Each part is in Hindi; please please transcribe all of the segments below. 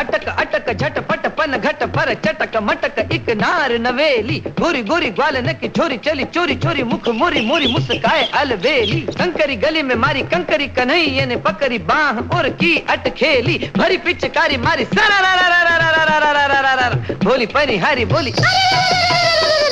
अटक अटक झट पट पन घट पर चटक मटक इक नार नवेली गोरी गोरी ग्वाल नकी छोरी चली चोरी चोरी मुख मोरी मोरी मुस्काए अलवेली कंकरी गली में मारी कंकरी कन्हैया ने पकड़ी बाह और की अटखेली भरी पिचकारी मारी सरा भोली रा बोली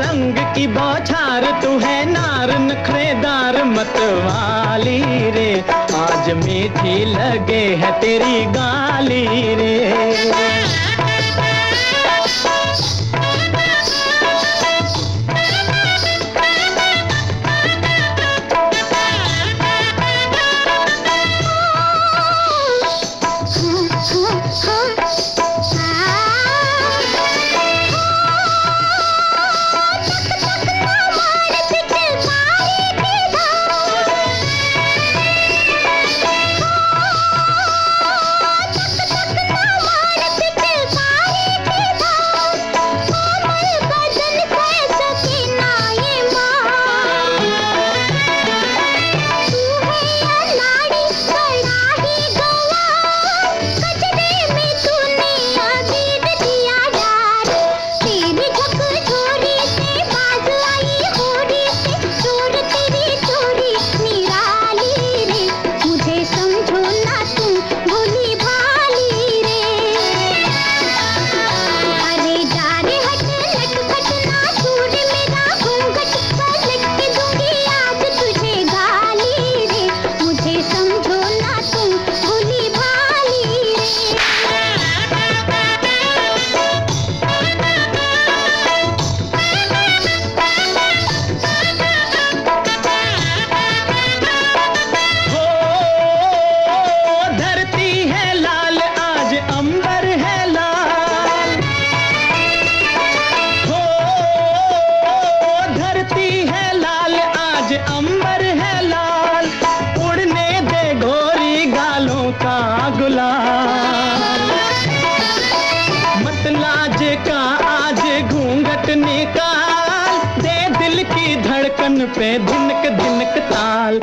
रंग की बौछार, तू है नार नखरेदार मतवाली रे। आज मीठी लगे है तेरी गाली रे। का गुलाल मत लाज का आज घूंघट निकाल, दे दिल की धड़कन पे धिनक धिनक ताल।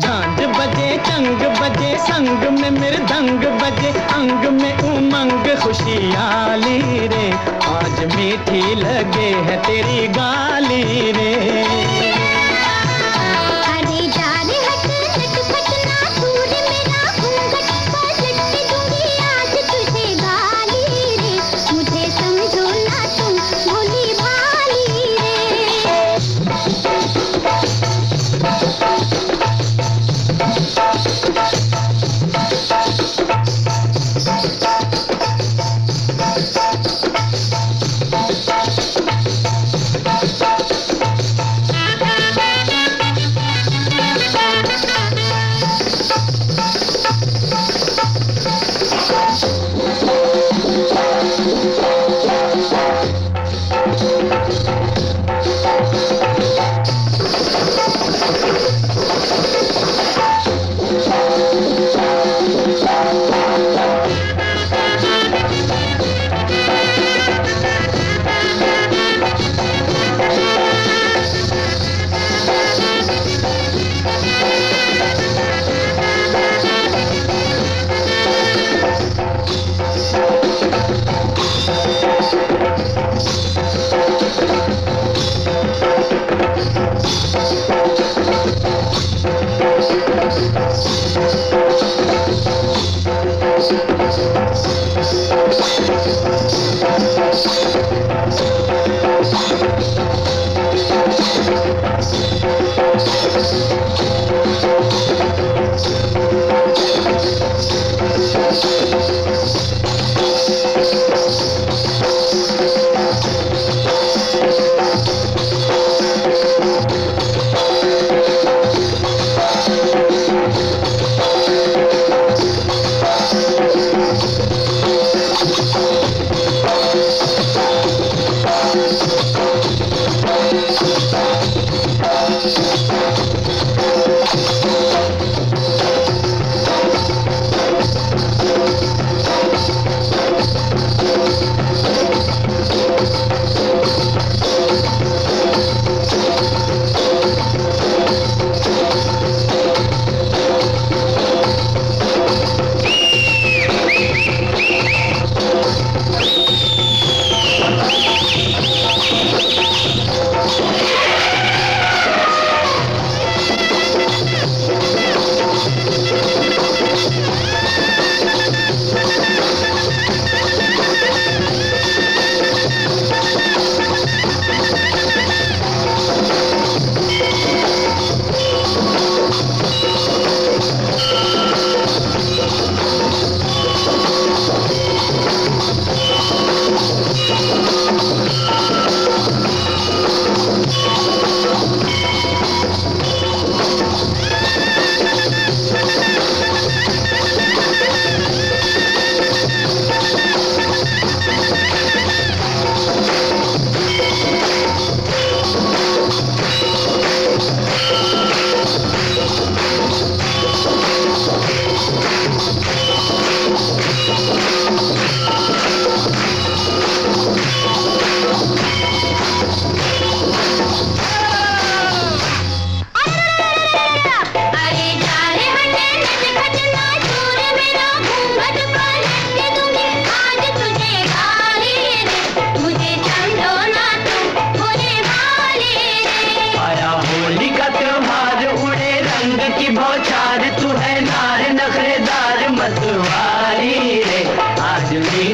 झांझ बजे, चंग बजे, संग में मृदंग बजे, अंग में उमंग, खुशियाली रे। आज मीठी लगे है तेरी गाली रे।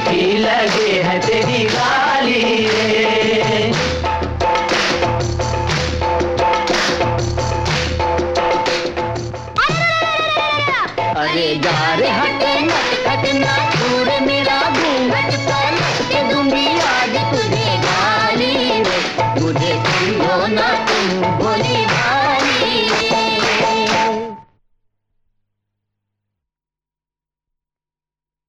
मीठी लगे है तेरी